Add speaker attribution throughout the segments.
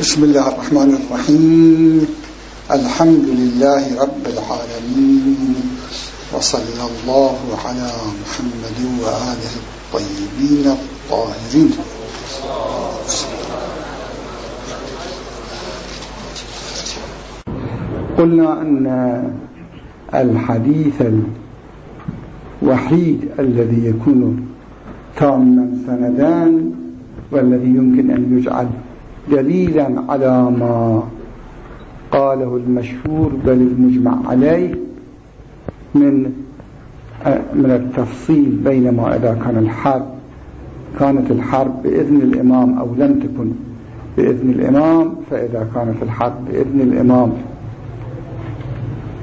Speaker 1: بسم الله الرحمن الرحيم. الحمد لله رب العالمين. وصلى الله على محمد وآله الطيبين الطاهرين. قلنا أن الحديث الوحيد الذي يكون تاما سندان والذي يمكن أن يجعل دليلا على ما قاله المشهور بل المجمع عليه من من التفصيل بينما إذا كان الحرب كانت الحرب بإذن الإمام أو لم تكن بإذن الإمام فإذا كانت الحرب بإذن الإمام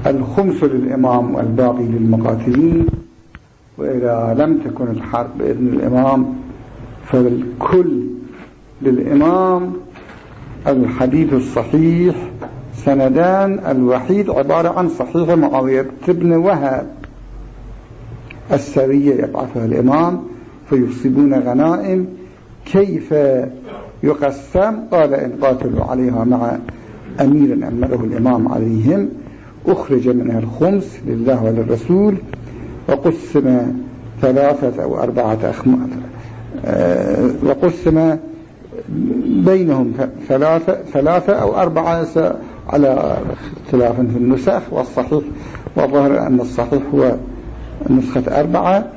Speaker 1: الخمس للإمام والباقي للمقاتلين وإذا لم تكن الحرب بإذن الإمام فالكل للإمام الحديث الصحيح سندان الوحيد عبارة عن صحيح معاوية بن وهب السرية يبعثها الإمام فيصيبون غنائم كيف يقسم؟ قال إن قاتلوا عليها مع أمير أمره الإمام عليهم أخرج منها الخمس لله وللرسول وقسم ثلاثة أو أربعة أخمات آه، وقسم بينهم ثلاثة, ثلاثة أو أربعة على اختلاف في النسخ والصحيح وظهر أن الصحيح هو نسخة أربعة.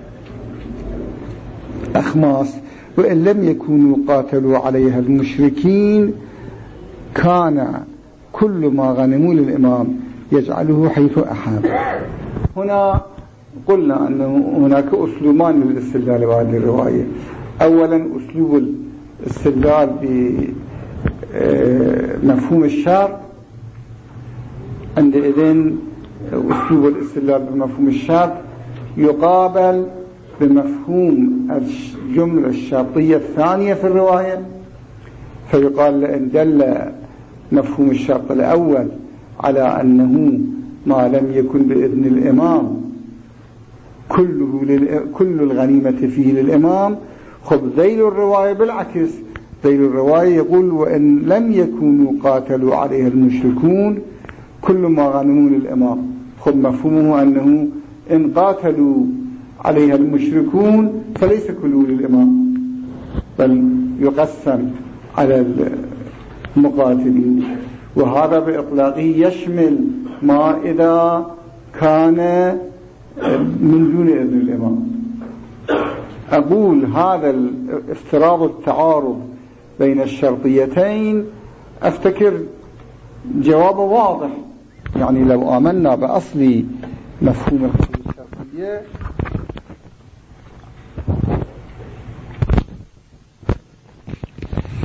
Speaker 1: أخماس وإن لم يكونوا قاتلوا عليها المشركين كان كل ما غنموا للإمام يجعله حيث أحاب. هنا قلنا أن هناك أسلوبان للاستدلال بهذه الرواية. أولا أسلوب الاستدلال بمفهوم الشر عندئذ أسلوب الاستدلال بمفهوم الشر يقابل بمفهوم الجملة الشرطية الثانية في الرواية فيقال لأن دل مفهوم الشرط الأول على أنه ما لم يكن بإذن الإمام كله كل الغنيمة فيه للإمام خب ذيل الرواية بالعكس ذيل الرواية يقول وإن لم يكونوا قاتلوا عليها المشركون كل ما غنموا للإمام. خب مفهومه أنه إن قاتلوا عليها المشركون فليس كله للإمام بل يقسم على المقاتلين. وهذا بإطلاقه يشمل ما إذا كان من دون إذن الإمام. أقول هذا افتراض التعارض بين الشرطيتين أفتكر جوابه واضح. يعني لو آمنا بأصل مفهوم الشرطية.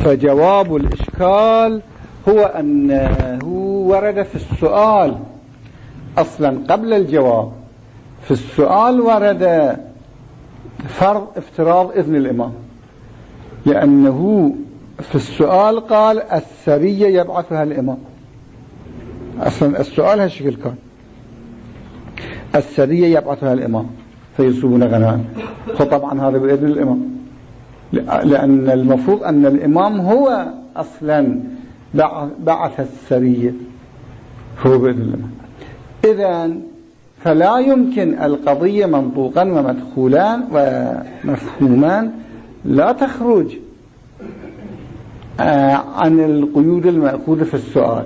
Speaker 1: فجواب الإشكال هو أنه ورد في السؤال أصلا قبل الجواب. في السؤال ورد فرض افتراض إذن الإمام. لأنه في السؤال قال السرية يبعثها الإمام. أصلا السؤال هالشكل كان. السرية يبعثها الإمام. فيصوبون غنائم. فطبعا هذا بإذن الإمام. لأن المفروض أن الإمام هو أصلا بعث السرية. هو بإذن الإمام. إذا فلا يمكن القضية منطوقا ومدخولا ومفهوما لا تخرج آه، عن القيود المأخوذة في السؤال.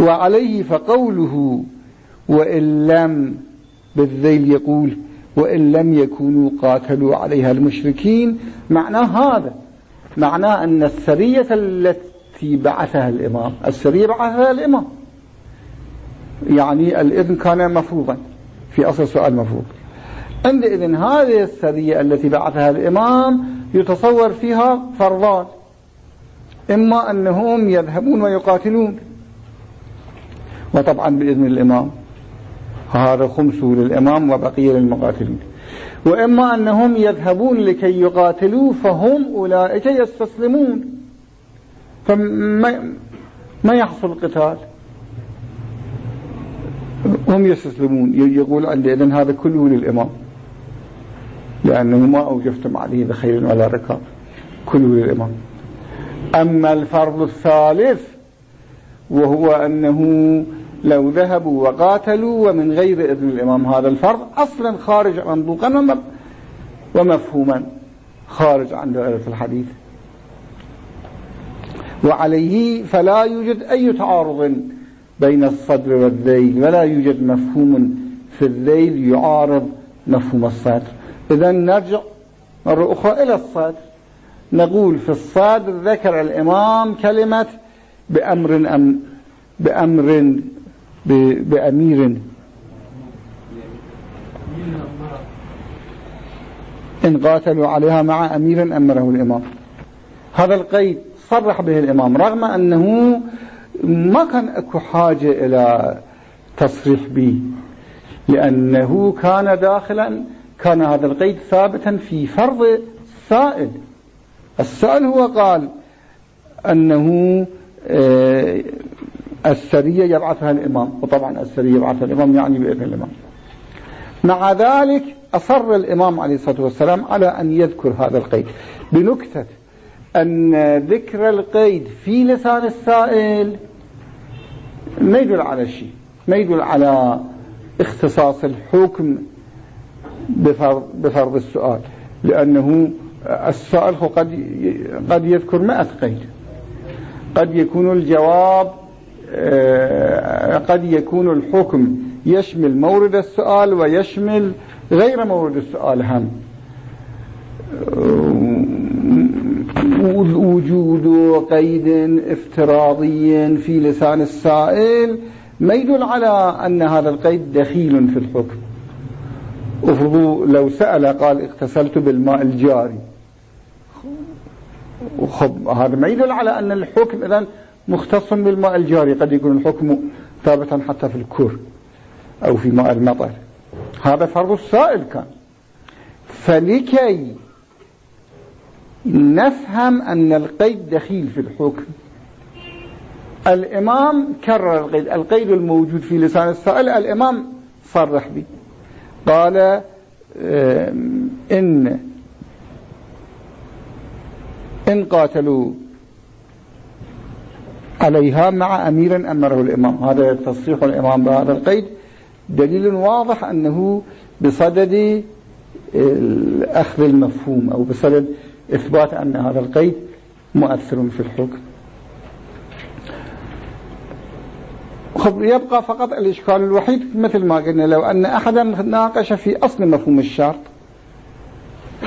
Speaker 1: وعليه فقوله وإن لم بالذيل يقول وإن لم يكونوا قاتلوا عليها المشركين. معناه هذا معناه أن السرية التي بعثها الإمام السرية بعثها الإمام. يعني الإذن كان مفروضا. في أصل السؤال مفروض. عندئذ هذه السرية التي بعثها الإمام يتصور فيها فرضان. إما أنهم يذهبون ويقاتلون. وطبعا بإذن الإمام. هذا خمسه للإمام وبقية للمقاتلين. وإما أنهم يذهبون لكي يقاتلوا فهم أولئك يستسلمون. فما ما يحصل قتال؟ هم يستسلمون. يقول عندي إذن هذا كله للإمام. لأنه ما أوجفتم عليه بخير ولا ركاب. كله للإمام. أما الفرض الثالث وهو أنه لو ذهبوا وقاتلوا ومن غير إذن الإمام. هذا الفرض أصلا خارج منطوقا ومفهوما خارج عن دائرة الحديث. وعليه فلا يوجد أي تعارض. بين الصدر والذيل ولا يوجد مفهوم في الذيل يعارض مفهوم الصدر. إذا نرجع مرة أخرى إلى الصدر. نقول في الصدر ذكر الإمام كلمة بأمر أم بأمر بأمير. إن قاتلوا عليها مع أمير أمره الإمام. هذا القيد صرح به الإمام رغم أنه ما كان أكو حاجة إلى تصريح به لأنه كان داخلا كان هذا القيد ثابتا في فرض السائل. السائل هو قال أنه آه، السرية يبعثها الإمام وطبعا السرية يبعثها الإمام يعني بإذن الإمام. مع ذلك أصر الإمام عليه الصلاة والسلام على أن يذكر هذا القيد. بنكتة أن ذكر القيد في لسان السائل ما يدل على شيء ما يدل على اختصاص الحكم بفرض, بفرض السؤال لأنه السائل قد قد يذكر مئة قيد. قد يكون الجواب آه، قد يكون الحكم يشمل مورد السؤال ويشمل غير مورد السؤال هم. وجود قيد افتراضي في لسان السائل ما يدل على أن هذا القيد دخيل في الحكم. افرضوا لو سأل قال اغتسلت بالماء الجاري. خب هذا ما يدل على أن الحكم إذن مختص بالماء الجاري. قد يكون الحكم ثابتا حتى في الكر أو في ماء المطر. هذا فرض السائل كان. فلكي نفهم أن القيد دخيل في الحكم. الإمام كرر القيد القيد الموجود في لسان السائل الإمام صرح به. قال إن إن قاتلوا عليها مع أمير أمره الإمام. هذا تصريح الإمام بهذا القيد. دليل واضح أنه بصدد أخذ المفهوم أو بصدد إثبات أن هذا القيد مؤثر في الحكم. يبقى فقط الإشكال الوحيد مثل ما قلنا لو أن أحدا ناقش في أصل مفهوم الشرط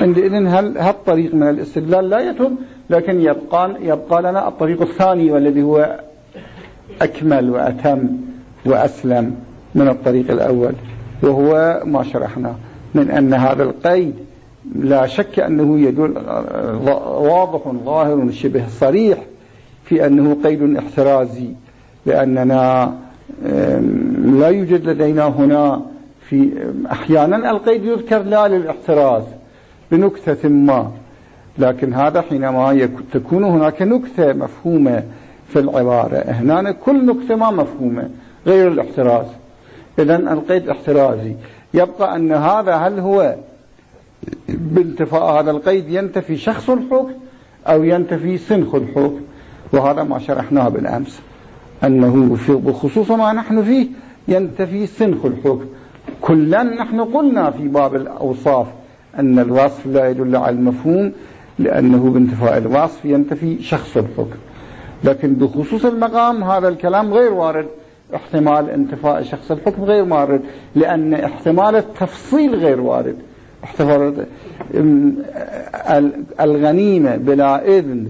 Speaker 1: عندئذ هل هالطريق من الاستدلال؟ لا يتم لكن يبقى يبقى لنا الطريق الثاني والذي هو أكمل وأتم وأسلم من الطريق الأول وهو ما شرحنا من أن هذا القيد لا شك أنه يدل واضح ظاهر شبه صريح في أنه قيد احترازي لأننا لا يوجد لدينا هنا في أحيانا القيد يذكر لا للاحتراز بنكتة ما لكن هذا حينما تكون هناك نكتة مفهومة في العبارة. هنا كل نكتة ما مفهومة غير الاحتراز. إذا القيد احترازي. يبقى أن هذا هل هو بانتفاء هذا القيد ينتفي شخص الحكم أو ينتفي سنخ الحكم. وهذا ما شرحناه بالأمس أنه بخصوص ما نحن فيه ينتفي سنخ الحكم. كلا نحن قلنا في باب الأوصاف أن الوصف لا يدل على المفهوم لأنه بانتفاء الوصف ينتفي شخص الحكم. لكن بخصوص المقام هذا الكلام غير وارد. احتمال انتفاء شخص الحكم غير وارد لأن احتمال التفصيل غير وارد. احتمال الغنيمة بلا إذن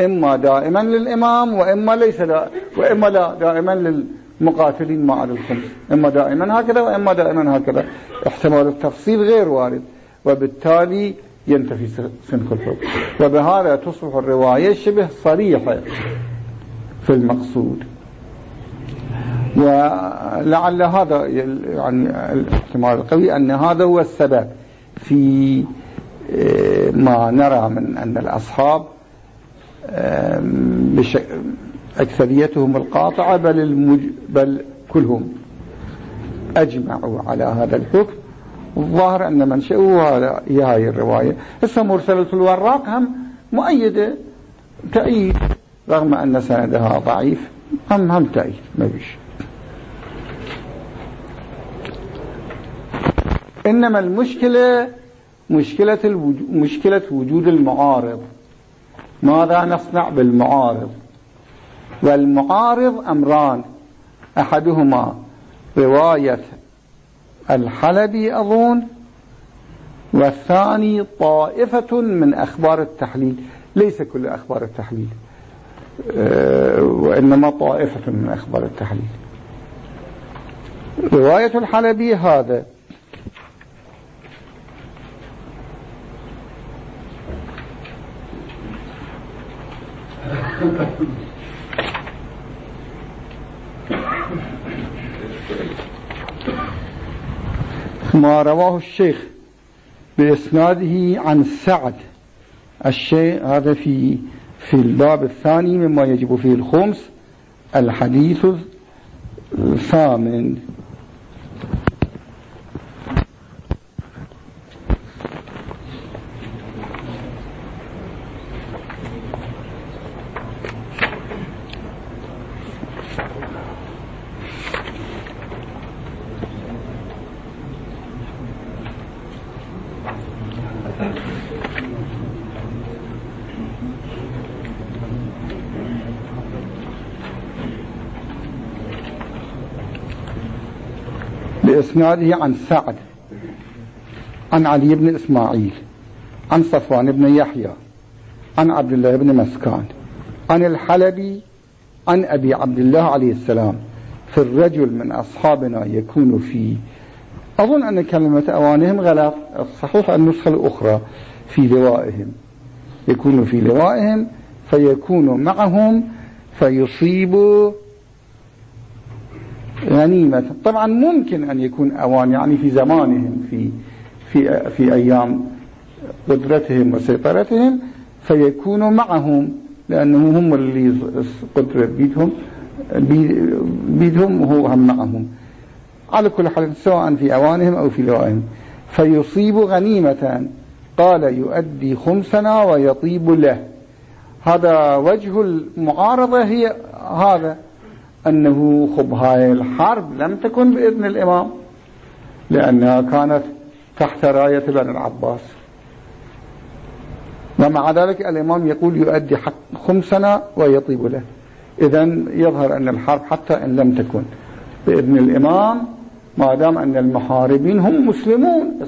Speaker 1: إما دائما للإمام وإما ليس دا وإما لا دائما للمقاتلين مع الخمس إما دائما هكذا وإما دائما هكذا. احتمال التفصيل غير وارد وبالتالي ينتفي سنخ الحكم وبهذا تصبح الرواية شبه صريحة في المقصود. ولعل هذا يعني الاحتمال القوي أن هذا هو السبب. في آه، ما نرى من أن الأصحاب أكثريتهم القاطعة بل, المج... بل كلهم أجمعوا على هذا الحكم. والظاهر أن منشأه هي هاي الرواية. هسه مرسلة الوراق هم مؤيدة تأييد رغم أن سندها ضعيف هم هم تأييد ما بيش إنما المشكلة مشكلة, الوجود مشكلة وجود المعارض. ماذا نصنع بالمعارض؟ والمعارض أمران. أحدهما رواية الحلبي أظن. والثاني طائفة من أخبار التحليل. ليس كل أخبار التحليل. أه، وإنما طائفة من أخبار التحليل. رواية الحلبي هذا. ما رواه الشيخ بإسناده عن سعد. الشيء هذا في في الباب الثاني مما يجب فيه الخمس. الحديث الثامن. بإسناده عن سعد عن علي بن إسماعيل عن صفوان بن يحيى عن عبد الله بن مسكان عن الحلبي عن أبي عبد الله عليه السلام في الرجل من أصحابنا يكون في. أظن أن كلمة أوانهم غلط الصحيح النسخة الأخرى في لوائهم. يكون في لوائهم فيكون معهم فيصيب غنيمة. طبعا ممكن أن يكون أوان يعني في زمانهم في في في أيام قدرتهم وسيطرتهم فيكونوا معهم لأنه هم اللي قدرة بيدهم بيدهم وهو هم معهم. على كل حال سواء في أوانهم أو في لوائهم. فيصيب غنيمة قال يؤدي خمسنا ويطيب له. هذا وجه المعارضة هي هذا. أنه خب هاي الحرب لم تكن بإذن الإمام لأنها كانت تحت راية بن العباس. ومع ذلك الإمام يقول يؤدي حق خمسنا ويطيب له. إذا يظهر أن الحرب حتى إن لم تكن بإذن الإمام ما دام أن المحاربين هم مسلمون.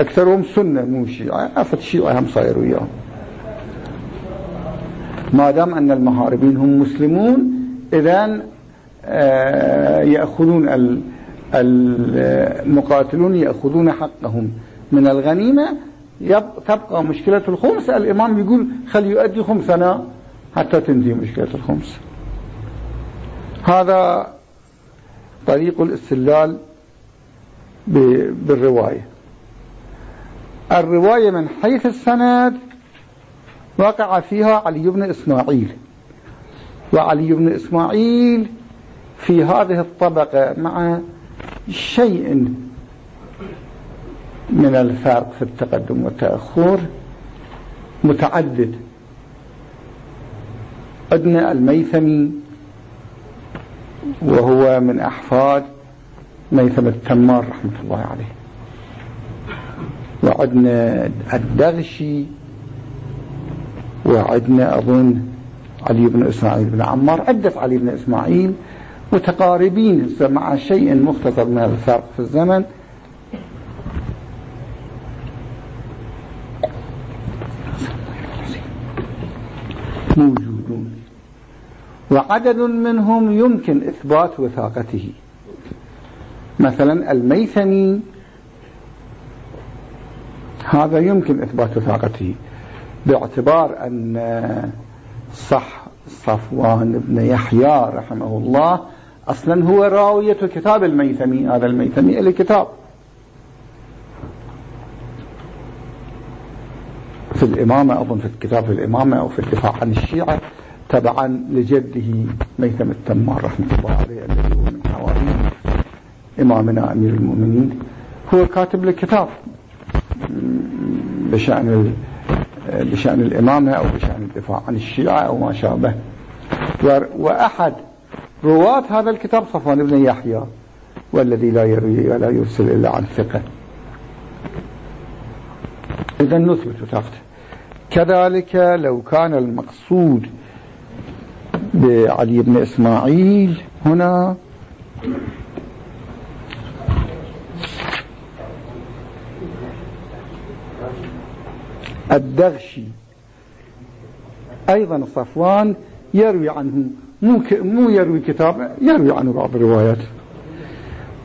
Speaker 1: أكثرهم سنة مو شيعة. أفت الشيعة هم صايروا وياهم ما دام أن المحاربين هم مسلمون إذا آه، يأخذون المقاتلون يأخذون حقهم. من الغنيمة تبقى مشكلة الخمس. الإمام يقول خل يؤدي خمسنا حتى تنتهي مشكلة الخمس. هذا طريق الاستدلال بالرواية. الرواية من حيث السند وقع فيها علي بن إسماعيل. وعلي بن إسماعيل في هذه الطبقة مع شيء من الفرق في التقدم والتأخر متعدد. عندنا الميثمي وهو من أحفاد ميثم التمار رحمة الله عليه. وعندنا الدغشي وعندنا أظن علي بن إسماعيل بن عمار عدة علي بن إسماعيل متقاربين مع شيء مختصر من الفرق في الزمن. موجودون وعدد منهم يمكن إثبات وثاقته. مثلا الميثمي هذا يمكن إثبات وثاقته. باعتبار أن صح صفوان بن يحيى رحمه الله أصلا هو راوية كتاب الميثمي هذا الميثمي اللي كتاب في الإمامة أظن في الكتاب في الإمامة أو في الدفاع عن الشيعة تبعا لجده ميثم التمار رحمة الله عليه الذي هو من حواري إمامنا أمير المؤمنين. هو كاتب لكتاب بشأن بشأن الإمامة أو بشأن الدفاع عن الشيعة أو ما شابه. وأحد رواة هذا الكتاب صفوان بن يحيى والذي لا يروي ولا يرسل إلا عن ثقة. إذا نثبت تحت. كذلك لو كان المقصود بعلي بن إسماعيل هنا الدغشي. أيضا صفوان يروي عنه مو, مو يروي كتاب يروي عنه بعض الروايات.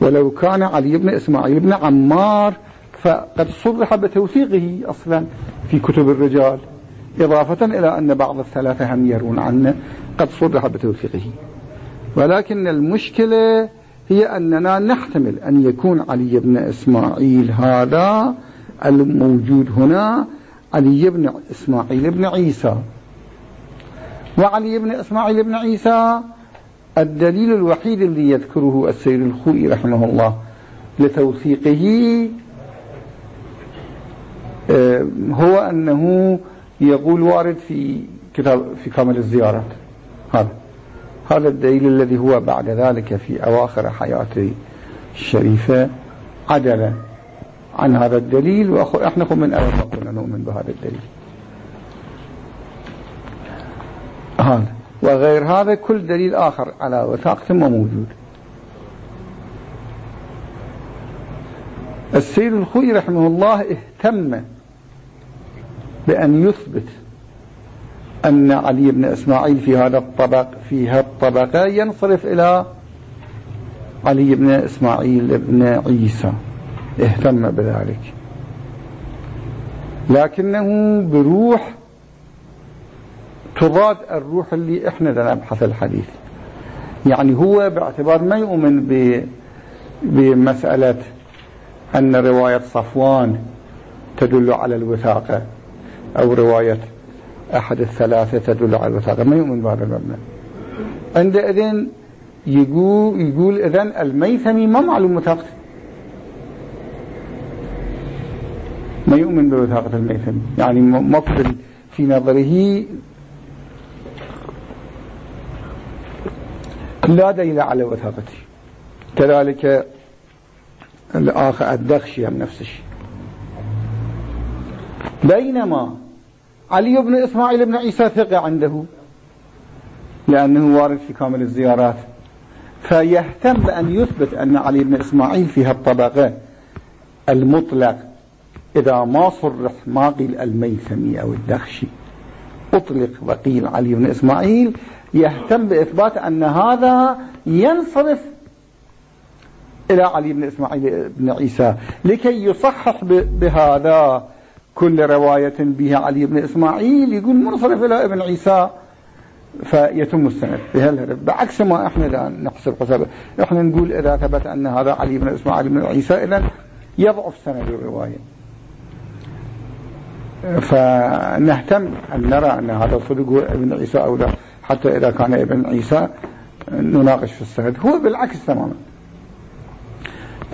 Speaker 1: ولو كان علي بن إسماعيل بن عمار فقد صرح بتوثيقه أصلا في كتب الرجال إضافة إلى أن بعض الثلاثة هم يرون عنه قد صرح بتوثيقه. ولكن المشكلة هي أننا نحتمل أن يكون علي بن إسماعيل هذا الموجود هنا علي بن إسماعيل بن عيسى. وعلي بن إسماعيل بن عيسى الدليل الوحيد الذي يذكره السيد الخوئي رحمه الله لتوثيقه آه، هو أنه يقول وارد في كتاب في كامل الزيارات. هذا هذا الدليل الذي هو بعد ذلك في أواخر حياته الشريفة عدل عن هذا الدليل وإحنا من ما كنا نؤمن بهذا الدليل. هذا. وغير هذا كل دليل آخر على وثاقة ما موجود. السيد الخوي رحمه الله اهتم بأن يثبت أن علي بن إسماعيل في هذا الطبق في هذه الطبقة ينصرف إلى علي بن إسماعيل بن عيسى. اهتم بذلك. لكنه بروح تضاد الروح اللي إحنا نبحث الحديث. يعني هو باعتبار ما يؤمن بمسألة أن رواية صفوان تدل على الوثاقة أو رواية أحد الثلاثة تدل على الوثاقة. ما يؤمن بهذا المبنى. عندئذ يقول, يقول إذن الميثمي ما معلوم وثاقته. ما يؤمن بوثاقة الميثمي يعني مفضل في نظره. لا دليل على وثاقته. كذلك الآخر الدخشي هم نفس الشيء بينما علي بن إسماعيل بن عيسى ثقة عنده. لأنه وارد في كامل الزيارات. فيهتم بأن يثبت أن علي بن إسماعيل في هالطبقة المطلق إذا ما صرح ما قيل الميثمي أو الدخشي أطلق وقيل علي بن إسماعيل يهتم بإثبات أن هذا ينصرف إلى علي بن إسماعيل بن عيسى لكي يصحح بهذا كل رواية بها علي بن إسماعيل يقول منصرف إلى ابن عيسى فيتم السند. بعكس ما إحنا نحسب حساب. إحنا نقول إذا ثبت أن هذا علي بن إسماعيل بن عيسى إذا يضعف سند الرواية. فنهتم أن نرى أن هذا صدق هو ابن عيسى أو لا. حتى إذا كان ابن عيسى نناقش في السند هو بالعكس تماما.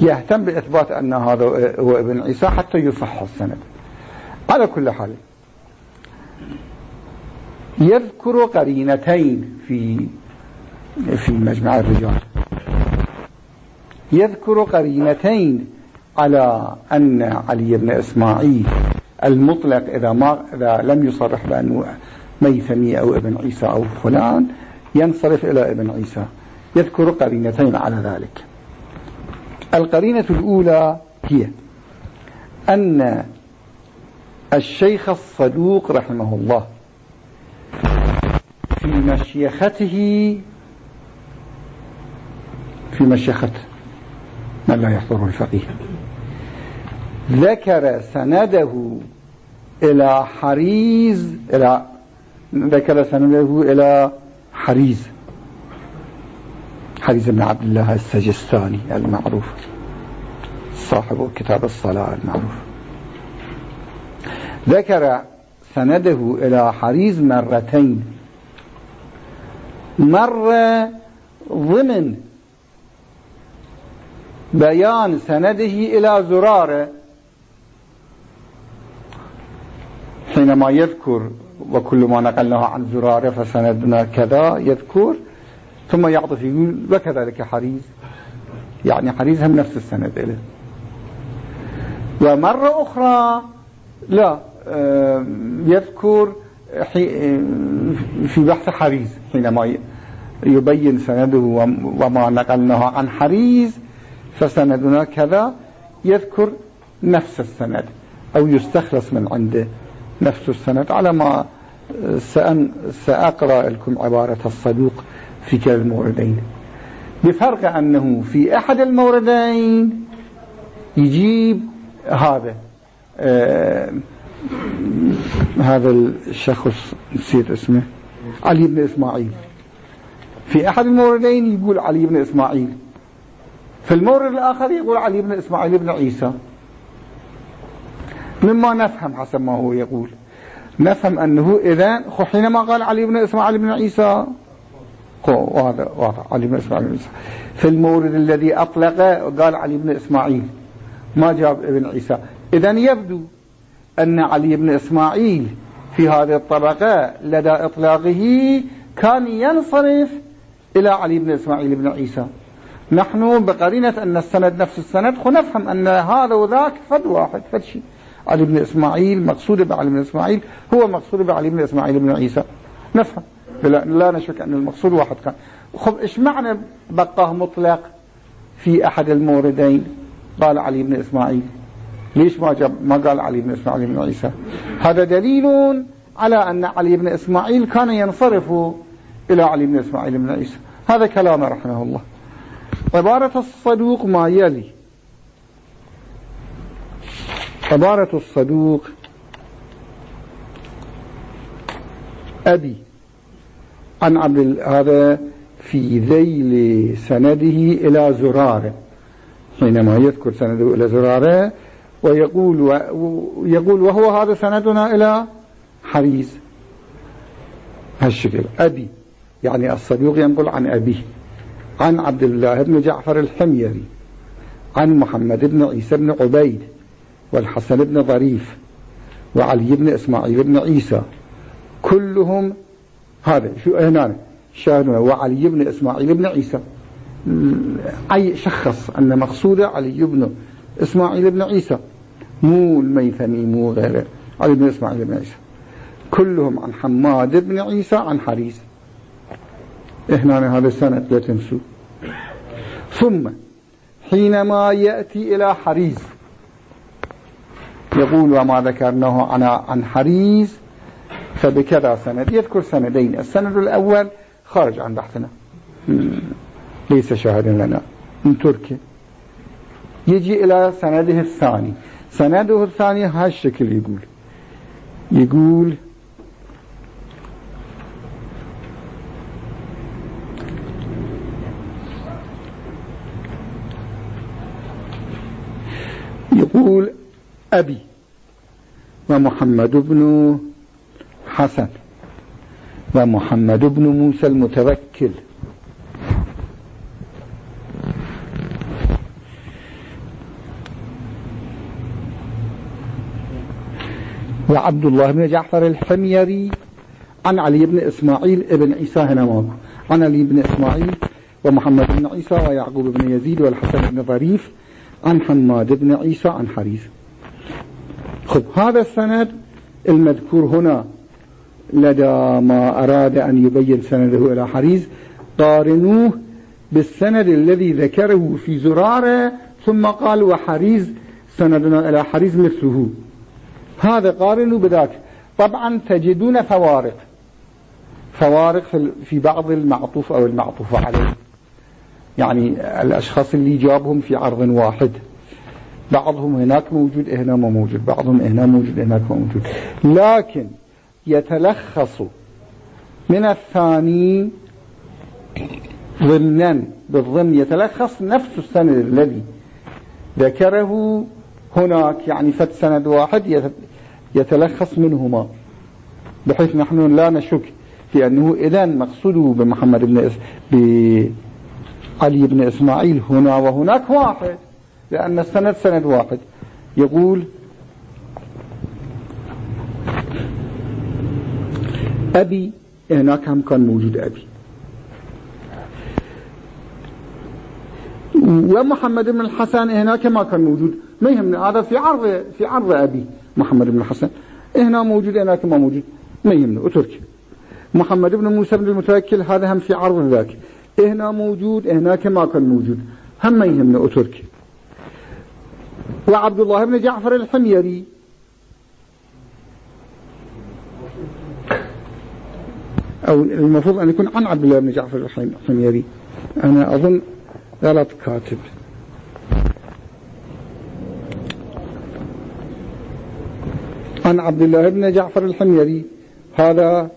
Speaker 1: يهتم بإثبات أن هذا هو ابن عيسى حتى يصح السند. على كل حال يذكر قرينتين في في مجمع الرجال. يذكر قرينتين على أن علي بن إسماعيل المطلق إذا ما إذا لم يصرح بأنه ميثمي أو ابن عيسى أو فلان ينصرف إلى ابن عيسى. يذكر قرينتين على ذلك. القرينة الأولى هي أن الشيخ الصدوق رحمه الله في مشيخته في مشيخة من لا يحضره الفقيه. ذكر سنده إلى حريز إلى ذكر سنده إلى حريز. حريز بن عبد الله السجستاني المعروف صاحب كتاب الصلاة المعروف. ذكر سنده إلى حريز مرتين. مرة ضمن بيان سنده إلى زرارة حينما يذكر وكل ما نقلناه عن زرارة فسندنا كذا يذكر ثم يعطف يقول وكذلك حريز. يعني حريز هم نفس السند له ومرة أخرى لا يذكر في بحث حريز حينما يبين سنده وما نقلناه عن حريز فسندنا كذا يذكر نفس السند أو يستخلص من عنده. نفس السند على ما سأقرأ لكم عبارة الصدوق في كلا الموردين بفرق أنه في أحد الموردين يجيب هذا آه هذا الشخص نسيت اسمه علي بن إسماعيل. في أحد الموردين يقول علي بن إسماعيل في المورد الآخر يقول علي بن إسماعيل بن عيسى. مما نفهم حسب ما هو يقول. نفهم أنه إذا حينما قال علي بن إسماعيل بن عيسى. واضح واضح. علي بن إسماعيل بن عيسى. في المورد الذي أطلق قال علي بن إسماعيل. ما جاب ابن عيسى. إذا يبدو أن علي بن إسماعيل في هذه الطبقة لدى إطلاقه كان ينصرف إلى علي بن إسماعيل بن عيسى. نحن بقرينة أن السند نفس السند نفهم أن هذا وذاك فد واحد فد شيء. علي بن إسماعيل مقصود بعلي بن إسماعيل هو مقصود بعلي بن إسماعيل بن عيسى. نفهم. لا, لا نشك أن المقصود واحد كان. خب إيش معنى بقاه مطلق في أحد الموردين؟ قال علي بن إسماعيل. ليش ما جاب ما قال علي بن إسماعيل بن عيسى؟ هذا دليل على أن علي بن إسماعيل كان ينصرف إلى علي بن إسماعيل بن عيسى. هذا كلام رحمه الله. عبارة الصدوق ما يلي. عبارة الصدوق. أبي عن عبد هذا في ذيل سنده إلى زرارة. حينما يذكر سنده إلى زرارة ويقول ويقول وهو هذا سندنا إلى حريز. هالشكل. أبي يعني الصدوق ينقل عن أبيه. عن عبد الله بن جعفر الحميري. عن محمد بن عيسى بن عبيد. والحسن بن ظريف وعلي بن إسماعيل بن عيسى كلهم هذا شو هنا؟ شاهدنا وعلي بن إسماعيل بن عيسى. أي شخص أن مقصوده علي بن إسماعيل بن عيسى؟ مو الميثمي مو غيره. علي بن إسماعيل بن عيسى. كلهم عن حماد بن عيسى عن حريز هنا هذا السنة لا تنسوا. ثم حينما يأتي إلى حريز يقول وما ذكرناه عن عن حريز فبكذا سند. يذكر سندين. السند الأول خارج عن بحثنا. ليس شاهدا لنا. من تركيا يجي إلى سنده الثاني. سنده الثاني هالشكل يقول. يقول يقول أبي ومحمد بن حسن ومحمد بن موسى المتوكل. وعبد الله بن جعفر الحميري عن علي بن إسماعيل ابن عيسى هنا عن علي بن إسماعيل ومحمد بن عيسى ويعقوب بن يزيد والحسن بن ظريف عن حماد بن عيسى عن حريث. خب هذا السند المذكور هنا. لدى ما أراد أن يبين سنده إلى حريز قارنوه بالسند الذي ذكره في زرارة ثم قال وحريز سندنا إلى حريز مثله. هذا قارنوا بذاك. طبعا تجدون فوارق. فوارق في بعض المعطوف أو المعطوف عليه. يعني الأشخاص اللي جابهم في عرض واحد. بعضهم هناك موجود هنا ما موجود. بعضهم هنا موجود هناك ما موجود. لكن يتلخص من الثاني ضمنا بالضمن يتلخص نفس السند الذي ذكره هناك يعني فت سند واحد يتلخص منهما بحيث نحن لا نشك في أنه إذا مقصوده بمحمد بن علي بن إسماعيل هنا وهناك واحد. لأن السند سند واحد. يقول أبي هناك هم كان موجود أبي. ومحمد بن الحسن هناك ما كان موجود. ما يهمني هذا في عرض في عرض أبي محمد بن الحسن. هنا موجود هناك ما موجود. ما يهمني أترك. محمد بن موسى بن المتوكل هذا هم في عرض ذاك. هنا موجود هناك ما كان موجود. هم ما يهمني أترك. وعبد الله بن جعفر الحميري. أو المفروض أن يكون عن عبد الله بن جعفر الحميري. أنا أظن غلط كاتب. عن عبد الله بن جعفر الحميري. هذا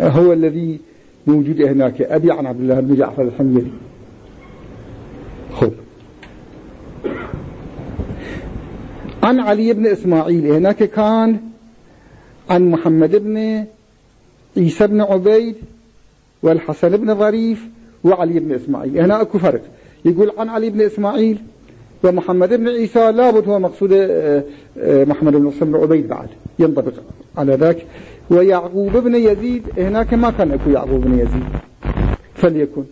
Speaker 1: هو الذي موجود هناك. أبي عن عبد الله بن جعفر الحميري خب عن علي بن إسماعيل. هناك كان عن محمد بن عيسى بن عبيد والحسن بن ظريف وعلي بن إسماعيل. هنا أكو فرق. يقول عن علي بن إسماعيل ومحمد بن عيسى لابد هو مقصود آه، آه، محمد بن بن عبيد بعد. ينطبق على ذاك. ويعقوب بن يزيد هناك ما كان أكو يعقوب بن يزيد. فليكن.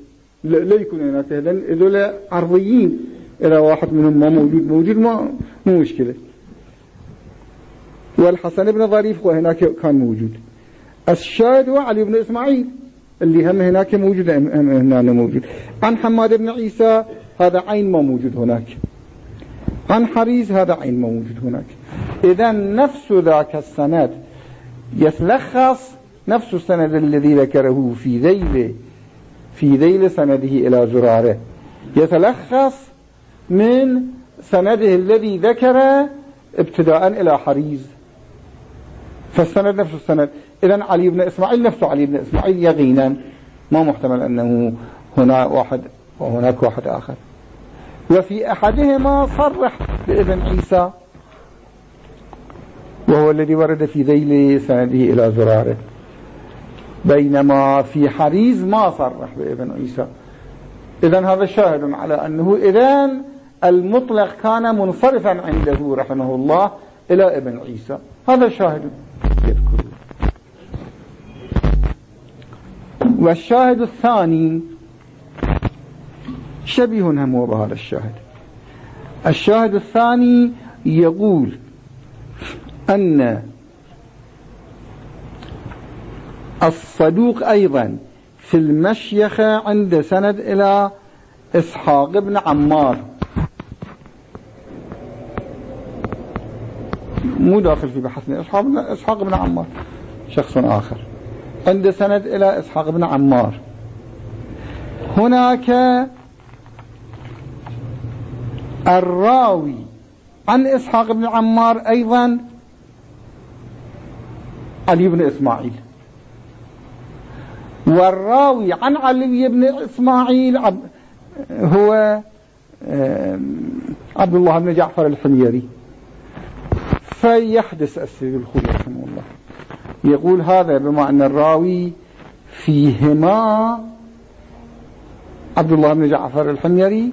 Speaker 1: لا يكون هناك. هذول عرضيين. إذا واحد منهم ما موجود موجود ما مو مشكلة. والحسن بن ظريف وهناك كان موجود. الشاهد هو علي بن إسماعيل اللي هم هناك موجود هم هنا موجود. عن حماد بن عيسى هذا عين ما موجود هناك. عن حريز هذا عين ما موجود هناك. إذا نفس ذاك السند يتلخص نفس السند الذي ذكره في ذيل في ذيل سنده إلى زراره. يتلخص من سنده الذي ذكر ابتداء إلى حريز. فالسند نفس السند. إذا علي بن إسماعيل نفسه علي بن إسماعيل يقينا. ما محتمل أنه هنا واحد وهناك واحد آخر. وفي أحدهما صرح بابن عيسى. وهو الذي ورد في ذيل سنده إلى زراره. بينما في حريز ما صرح بابن عيسى. إذا هذا شاهد على أنه إذا المطلق كان منصرفا عنده رحمه الله إلى ابن عيسى. هذا شاهد يذكر. والشاهد الثاني شبيه هم بهذا الشاهد. الشاهد الثاني يقول أن الصدوق أيضا في المشيخة عند سند إلى إسحاق بن عمار. مو داخل في بحثنا إسحاق بن عمار شخص آخر. عند سند إلى إسحاق بن عمار. هناك الراوي عن إسحاق بن عمار أيضا علي بن إسماعيل. والراوي عن علي بن إسماعيل هو عبد الله بن جعفر الحميري. فيحدث السيد الخوي رحمه الله. يقول هذا بما أن الراوي فيهما عبد الله بن جعفر الحميري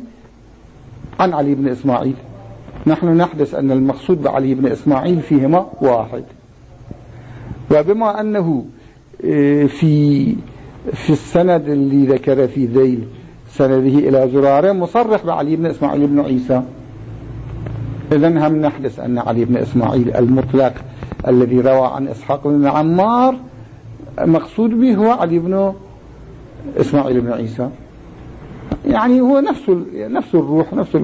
Speaker 1: عن علي بن إسماعيل. نحن نحدث أن المقصود بعلي بن إسماعيل فيهما واحد. وبما أنه آه، في في السند اللي ذكر في ذيل سنده إلى زرارة مصرح بعلي بن إسماعيل بن عيسى. إذا هم نحدث أن علي بن إسماعيل المطلق الذي روى عن إسحاق بن عمار مقصود به هو علي بن إسماعيل بن عيسى. يعني هو نفس نفس الروح نفس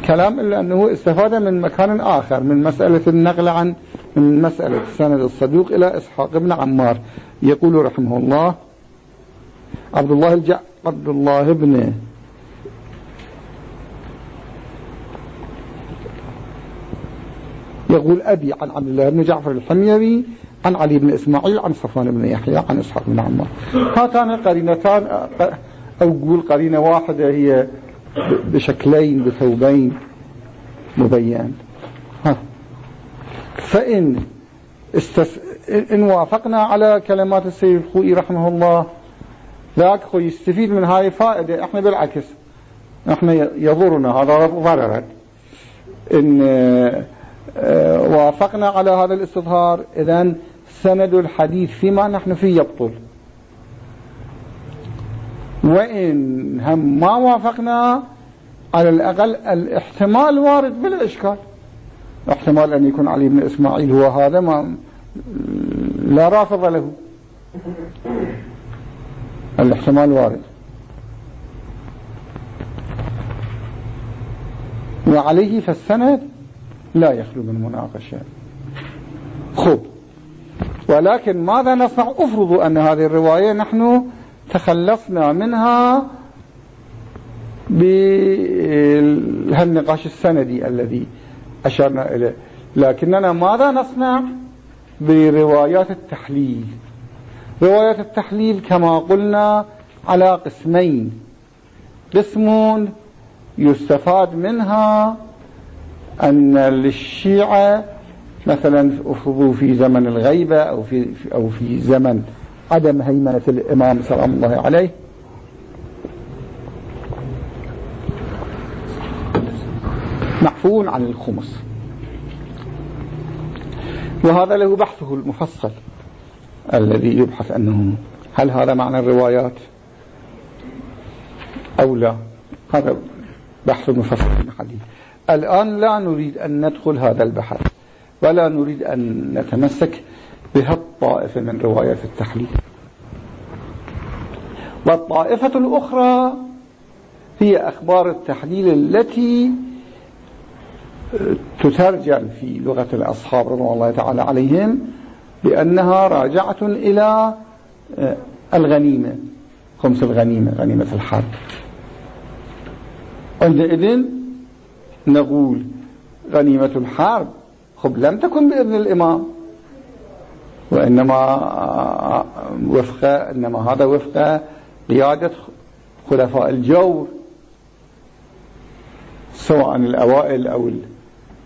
Speaker 1: الكلام إلا أنه استفاد من مكان آخر من مسألة النقل عن من مسألة سند الصدوق إلى إسحاق بن عمار. يقول رحمه الله عبد الله الجع عبد الله بن يقول أبي عن عبد الله بن جعفر الحميري عن علي بن إسماعيل عن صفوان بن يحيى عن إسحاق بن عمار هاتان قرينتان أو قول قرينة واحدة هي بشكلين بثوبين مبين. ها. فإن استف... إن وافقنا على كلمات السيد الخوئي رحمه الله ذاك خو يستفيد من هاي فائدة إحنا بالعكس إحنا يضرنا هذا ضررا آه، وافقنا على هذا الاستظهار. إذا سند الحديث فيما نحن فيه يبطل. وإن هم ما وافقنا على الأقل الاحتمال وارد بلا إشكال احتمال أن يكون علي بن إسماعيل هو هذا ما لا رافض له. الاحتمال وارد. وعليه فالسند لا يخلو من مناقشة. خب ولكن ماذا نصنع؟ افرض أن هذه الرواية نحن تخلصنا منها بهالنقاش السندي الذي أشرنا إليه. لكننا ماذا نصنع؟ بروايات التحليل. روايات التحليل كما قلنا على قسمين. قسم يستفاد منها أن للشيعة مثلا أفرضوا في زمن الغيبة أو في, أو في زمن عدم هيمنة الإمام سلام الله عليه. معفو عن الخمس. وهذا له بحثه المفصل الذي يبحث أنه هل هذا معنى الروايات أو لا. هذا بحث مفصل محلي الآن لا نريد أن ندخل هذا البحث ولا نريد أن نتمسك بهالطائفة من روايات التحليل والطائفة الأخرى هي أخبار التحليل التي تترجم في لغة الأصحاب رضي الله تعالى عليهم بأنها راجعة إلى آه، الغنيمة خمس الغنيمة غنيمة الحرب. عندئذ نقول غنيمة الحرب خب لم تكن بإذن الإمام. وإنما وفق إنما هذا وفق قيادة خلفاء الجور سواء الأوائل أو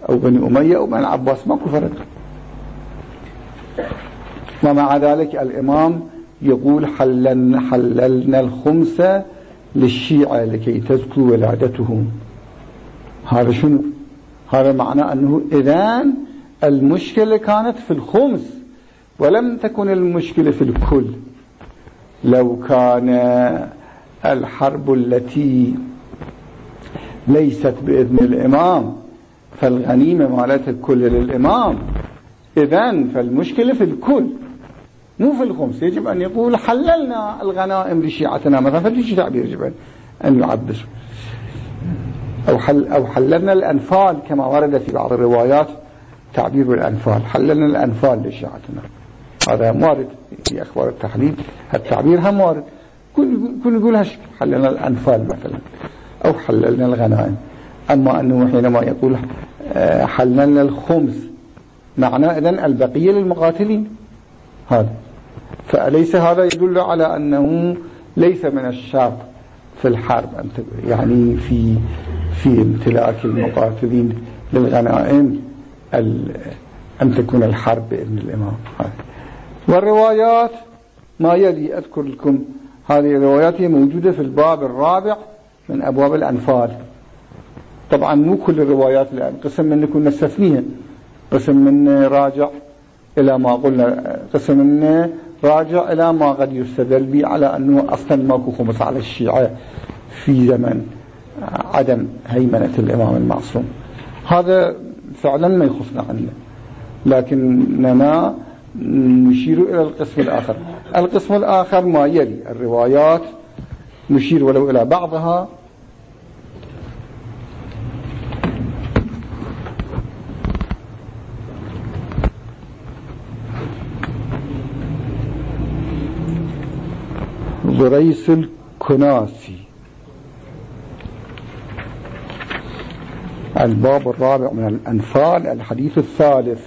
Speaker 1: أو بني أمية أو بني عباس ماكو فرق. ومع ذلك الإمام يقول حللنا, حللنا الخمس للشيعة لكي تزكو ولادتهم. هذا شنو؟ هذا معنى أنه إذن المشكلة كانت في الخمس ولم تكن المشكلة في الكل. لو كان الحرب التي ليست بإذن الإمام فالغنيمة مالت الكل للإمام. إذن فالمشكلة في الكل مو في الخمس. يجب أن يقول حللنا الغنائم لشيعتنا. مثلا فليش تعبير يجب أن يعبر. أو, حل أو حللنا الأنفال كما ورد في بعض الروايات تعبير الأنفال. حللنا الأنفال لشيعتنا. هذا وارد في أخبار التحليل التعبير هم وارد كل يقول حللنا الأنفال مثلا أو حللنا الغنائم. أما أنه حينما يقول آه، حللنا الخمس معناه إذن البقية للمقاتلين. هذا. فأليس هذا يدل على أنه ليس من الشرط في الحرب يعني في في امتلاك المقاتلين للغنائم أن تكون الحرب بإذن الإمام. والروايات ما يلي أذكر لكم هذه الروايات هي موجودة في الباب الرابع من أبواب الأنفال. طبعا مو كل الروايات لأن قسم من كنا نستثنيها قسم من راجع إلى ما قلنا. قسم من راجع إلى ما قد يستدل به على أنه أصلا ماكو خمس على الشيعة في زمن عدم هيمنة الإمام المعصوم. هذا فعلا ما يخصنا عنه. لكننا نشير إلى القسم الآخر. القسم الآخر ما يلي. الروايات نشير ولو إلى بعضها. بريس الكناسي. الباب الرابع من الأنفال الحديث الثالث.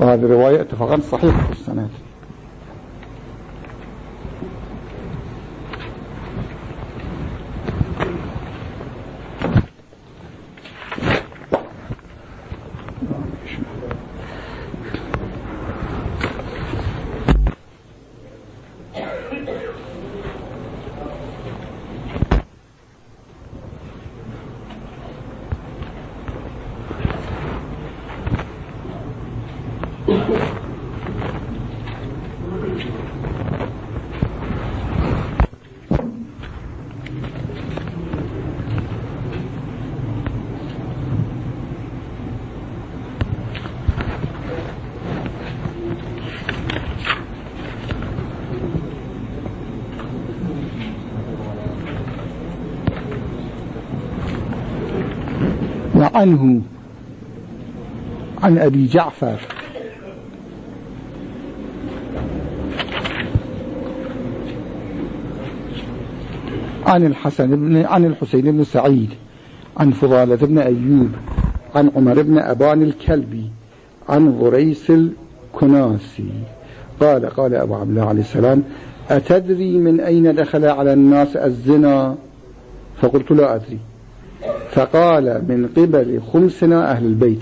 Speaker 1: وهذه الرواية اتفاقا صحيحة في السنة عنه عن أبي جعفر. عن الحسن بن عن الحسين بن سعيد عن فضالة بن أيوب عن عمر بن أبان الكلبي عن غريس الكناسي. قال قال أبو عبد الله عليه السلام أتدري من أين دخل على الناس الزنا؟ فقلت لا أدري. فقال من قبل خمسنا أهل البيت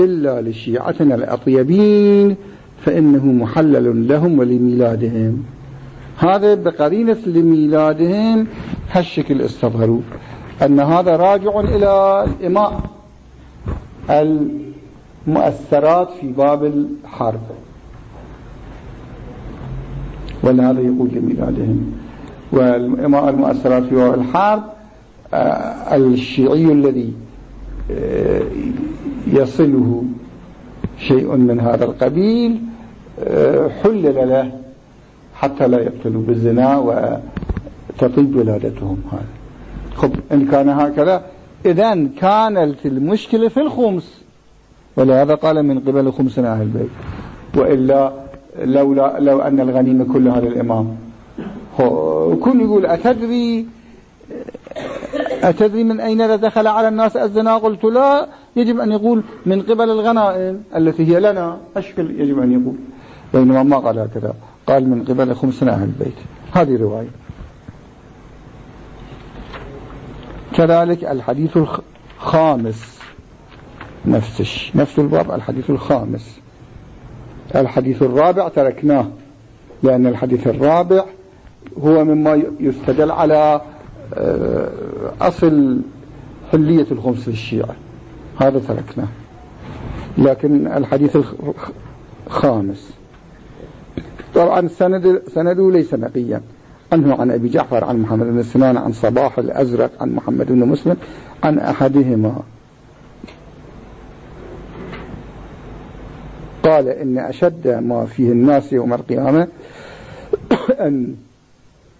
Speaker 1: إلا لشيعتنا الأطيبين فإنه محلل لهم ولميلادهم. هذا بقرينة لميلادهم هالشكل استظهروا. أن هذا راجع إلى الإماء المؤثرات في باب الحرب. ولهذا يقول لميلادهم. والإماء المؤثرات في باب الحرب الشيعي الذي آه، يصله شيء من هذا القبيل آه، حلل له حتى لا يقتلوا بالزنا وتطيب ولادتهم هذا. خب إن كان هكذا إذا كانت المشكلة في الخمس. ولهذا قال من قبل خمسنا أهل البيت. وإلا لولا لو أن الغنيمة كلها للإمام. كل يقول أتدري أتدري من أين دخل على الناس الزنا؟ قلت لا يجب أن يقول من قبل الغنائم التي هي لنا أشكل يجب أن يقول. بينما ما قال هكذا. قال من قبل خمسنا أهل البيت. هذه رواية. كذلك الحديث الخامس نفس نفس الباب الحديث الخامس. الحديث الرابع تركناه لأن الحديث الرابع هو مما يستدل على أصل حلية الخمس للشيعة. هذا تركناه لكن الحديث الخامس طبعا سند سنده ليس نقيا. عنه عن أبي جعفر عن محمد بن سنان عن صباح الأزرق عن محمد بن مسلم عن أحدهما. قال إن أشد ما فيه الناس يوم القيامة أن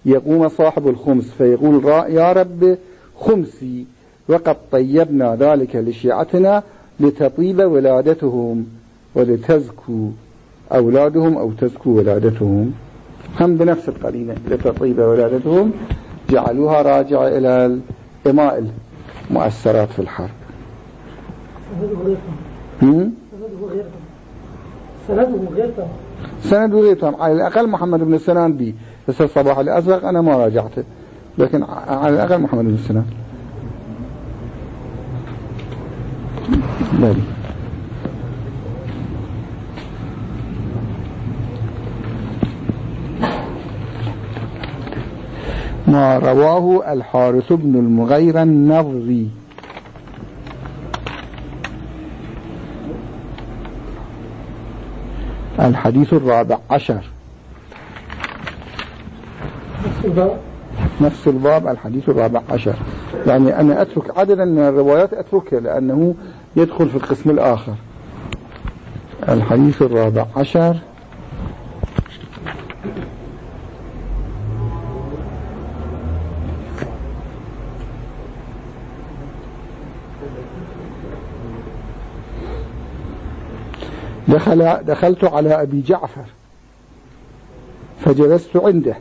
Speaker 1: يقوم صاحب الخمس فيقول يا رب خمسي وقد طيبنا ذلك لشيعتنا لتطيب ولادتهم ولتزكو أولادهم أو تزكو ولادتهم. هم بنفس القرينة لتطيب ولادتهم جعلوها راجعة إلى الإماء المؤثرات في الحرب. سنده غير تام سنده غير تام على الأقل محمد بن سنان بي. بس الصباح الأزرق أنا ما راجعته لكن على الأقل محمد بن سنان. بلي ما رواه الحارث بن المغير النظري. الحديث الرابع عشر. نفس الباب. الحديث الرابع عشر. يعني أنا أترك عددا من الروايات أتركها لأنه يدخل في القسم الآخر. الحديث الرابع عشر. دخل دخلت على أبي جعفر فجلست عنده.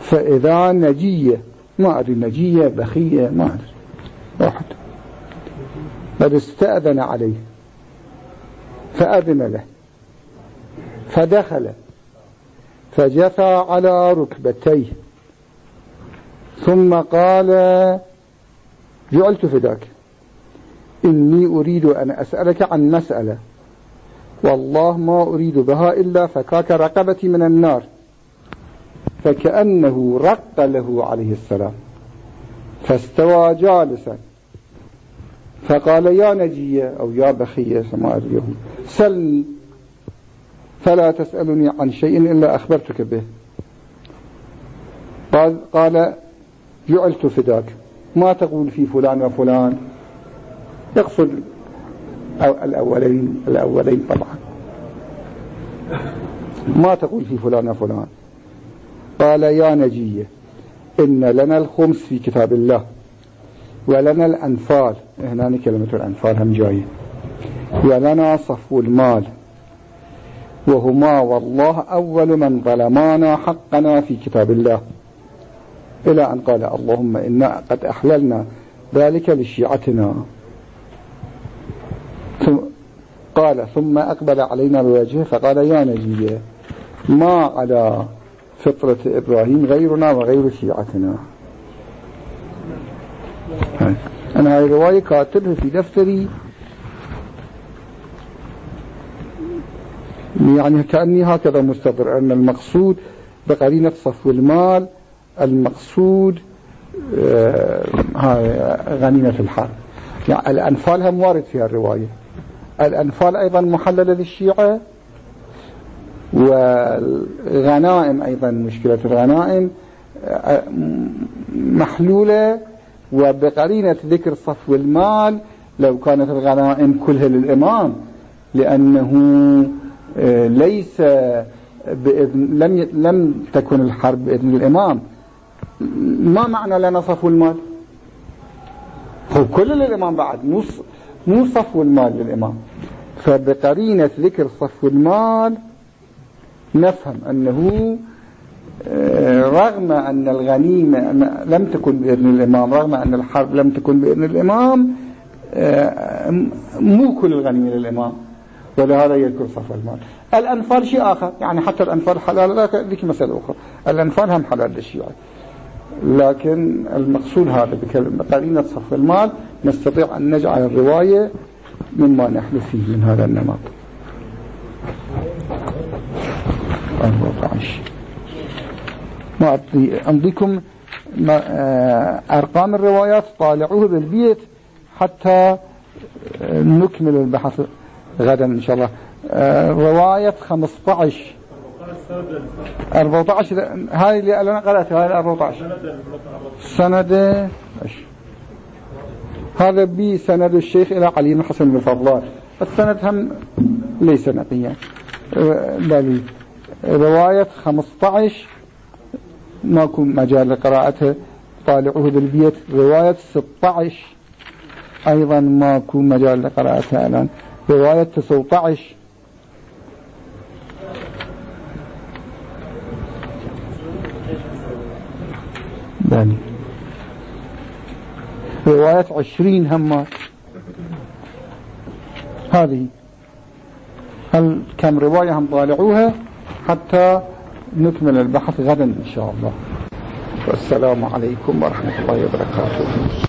Speaker 1: فإذا نجية ما أدري نجية بخية ما أدري واحد. قد استأذن عليه فأذن له فدخل فجثى على ركبتيه. ثم قال جعلت فداك إني أريد أن أسألك عن مسألة. والله ما أريد بها إلا فكاك رقبتي من النار. فكأنه رق له عليه السلام. فاستوى جالسا. فقال يا نجية أو يا بخية ما أدري سلني فلا تسألني عن شيء إلا أخبرتك به. قال, قال جعلت فداك. ما تقول في فلان وفلان؟ يقصد الأولين الأولين طبعا. ما تقول في فلان وفلان قال يا نجية إن لنا الخمس في كتاب الله ولنا الأنفال. هنا كلمة الأنفال هم جاية. ولنا صفو المال. وهما والله أول من ظلمانا حقنا في كتاب الله. إلى أن قال اللهم إنا قد أحللنا ذلك لشيعتنا. قال ثم أقبل علينا بوجهه فقال يا نجية ما على فطرة إبراهيم غيرنا وغير شيعتنا؟ أنا هاي الرواية كاتبها في دفتري. يعني كأني هكذا مستقر أن المقصود بقرينة صفو المال المقصود آه، غنيمة الحرب يعني الأنفال هم وارد فيها الرواية. الأنفال أيضا محللة للشيعة والغنائم أيضا مشكلة الغنائم محلولة وبقرينة ذكر صفو المال لو كانت الغنائم كلها للإمام لأنه آه، ليس بإذن لم لم تكن الحرب بإذن الإمام. ما معنى لنا صفو المال؟ هو كل للإمام بعد مو مو صفو المال للإمام. فبقرينة ذكر صفو المال نفهم أنه آه، رغم أن الغنيمة لم تكن بإذن الإمام رغم أن الحرب لم تكن بإذن الإمام آه، مو كل الغنيمة للإمام. ولهذا يذكر صف المال. الأنفال شيء آخر. يعني حتى الأنفال حلال ذيك مسألة أخرى. الأنفال هم حلال للشيعة لكن المقصود هذا بقرينة صف المال نستطيع أن نجعل الرواية مما نحن فيه من هذا النمط. 14 ما أمضيكم آه، أرقام الروايات طالعوه بالبيت حتى آه، نكمل البحث غدا إن شاء الله. آه، رواية 15 14 هاي اللي أنا قرأتها هاي 14 سند هذا بسند الشيخ إلى علي بن حسن بن فضلان. السند هم ليس نقيا. بل رواية 15 ماكو مجال لقراءتها طالعوه بالبيت رواية 16 أيضا ماكو مجال لقراءتها الآن. رواية 19 بني رواية عشرين همات هذه. هل كم رواية هم طالعوها حتى نكمل البحث غدا إن شاء الله. والسلام عليكم ورحمة الله وبركاته.